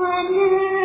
Father